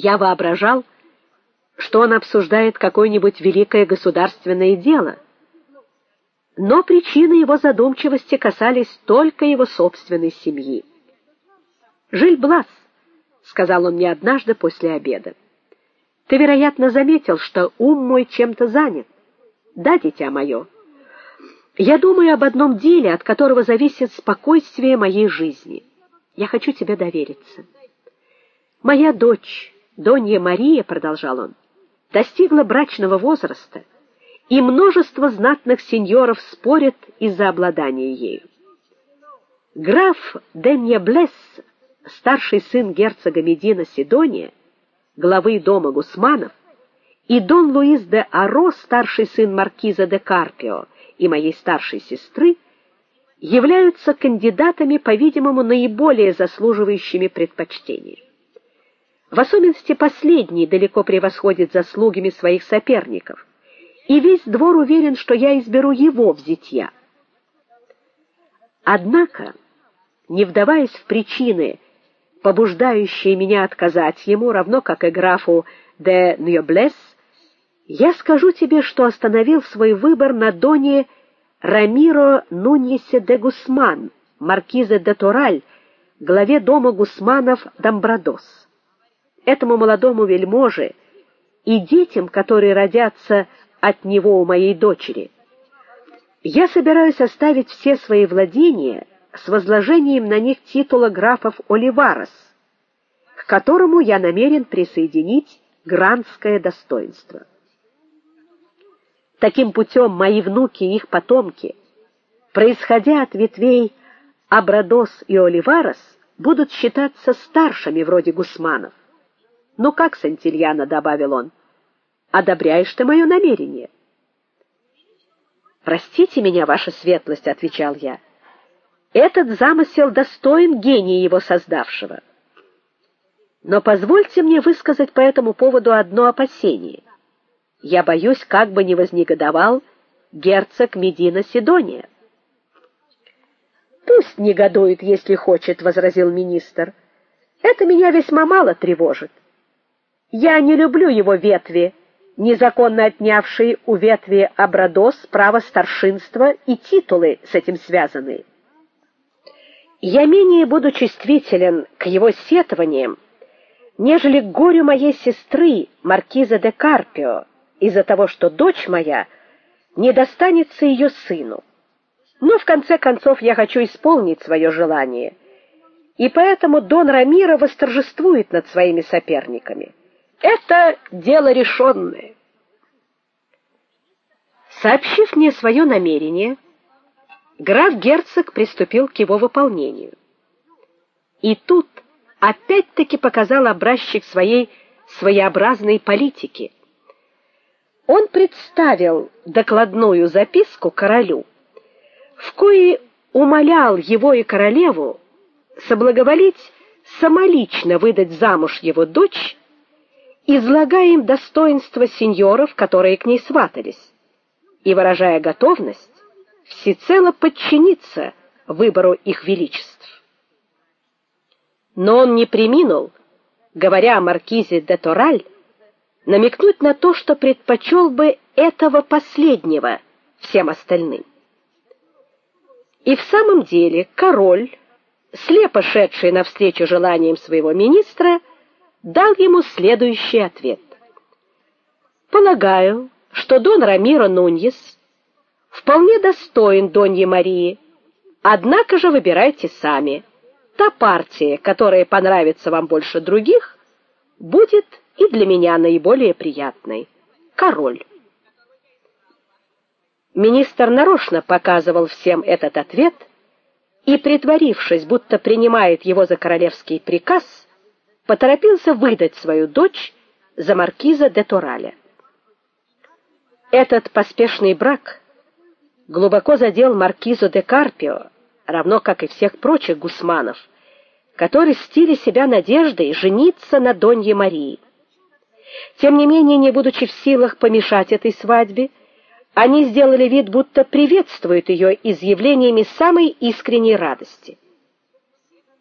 Я воображал, что он обсуждает какое-нибудь великое государственное дело. Но причины его задумчивости касались только его собственной семьи. "Жиль Блас", сказал он мне однажды после обеда. "Ты, вероятно, заметил, что ум мой чем-то занят. Да, дитя мое. Я думаю об одном деле, от которого зависит спокойствие моей жизни. Я хочу тебе довериться. Моя дочь, Донья Мария, продолжал он, достигла брачного возраста, и множество знатных сеньоров спорят из-за обладания ею. Граф Деньяблес, старший сын герцога Медина Сидония, главы дома Гусманов, и Дон Луис де Аро, старший сын маркиза де Карпио и моей старшей сестры, являются кандидатами, по-видимому, наиболее заслуживающими предпочтения. В особенности последний далеко превосходит заслугами своих соперников, и весь двор уверен, что я изберу его в зятья. Однако, не вдаваясь в причины, побуждающие меня отказать ему, равно как и графу де Ньоблес, я скажу тебе, что остановил свой выбор на доне Рамиро Нуньесе де Гусман, маркизе де Тораль, главе дома Гусманов Домбрадос этому молодому вельможе и детям, которые родятся от него у моей дочери. Я собираюсь оставить все свои владения с возложением на них титула графов Оливарес, к которому я намерен присоединить гранское достоинство. Таким путем мои внуки и их потомки, происходя от ветвей Абрадос и Оливарес, будут считаться старшими вроде Гусманов. "Ну как, Сантильяна", добавил он. "Одобряешь ты мое намерение?" "Простите меня, ваша светлость", отвечал я. "Этот замысел достоин гения его создавшего. Но позвольте мне высказать по этому поводу одно опасение. Я боюсь, как бы не вознегодовал герцог Медина Сидония. Пусть негодует, если хочет, возразил министр. Это меня весьма мало тревожит. Я не люблю его ветви, незаконно отнявшие у ветви Абрадос право старшинства и титулы с этим связанные. Я менее буду чувствителен к его сетованиям, нежели к горю моей сестры, маркиза де Карпио, из-за того, что дочь моя не достанется ее сыну. Но в конце концов я хочу исполнить свое желание. И поэтому Дон Рамиро восторжествует над своими соперниками. Это дело решенное. Сообщив мне свое намерение, граф-герцог приступил к его выполнению. И тут опять-таки показал образчик своей своеобразной политики. Он представил докладную записку королю, в коей умолял его и королеву соблаговолить самолично выдать замуж его дочь излагая им достоинства сеньоров, которые к ней сватались, и выражая готовность всецело подчиниться выбору их величеств. Но он не преминул, говоря о маркизе де Тораль, намекнуть на то, что предпочел бы этого последнего всем остальным. И в самом деле король, слепо шедший навстречу желаниям своего министра, дал ему следующий ответ. Полагаю, что Дон Рамиро Нуньес вполне достоин Доньи Марии. Однако же выбирайте сами. Та партия, которая понравится вам больше других, будет и для меня наиболее приятной. Король. Министр нарочно показывал всем этот ответ и притворившись, будто принимает его за королевский приказ, поторопился выдать свою дочь за маркиза де Тораля. Этот поспешный брак глубоко задел маркизу де Карпио, равно как и всех прочих гусманов, которые стили себя надеждой жениться на Донье Марии. Тем не менее, не будучи в силах помешать этой свадьбе, они сделали вид, будто приветствуют ее изъявлениями самой искренней радости.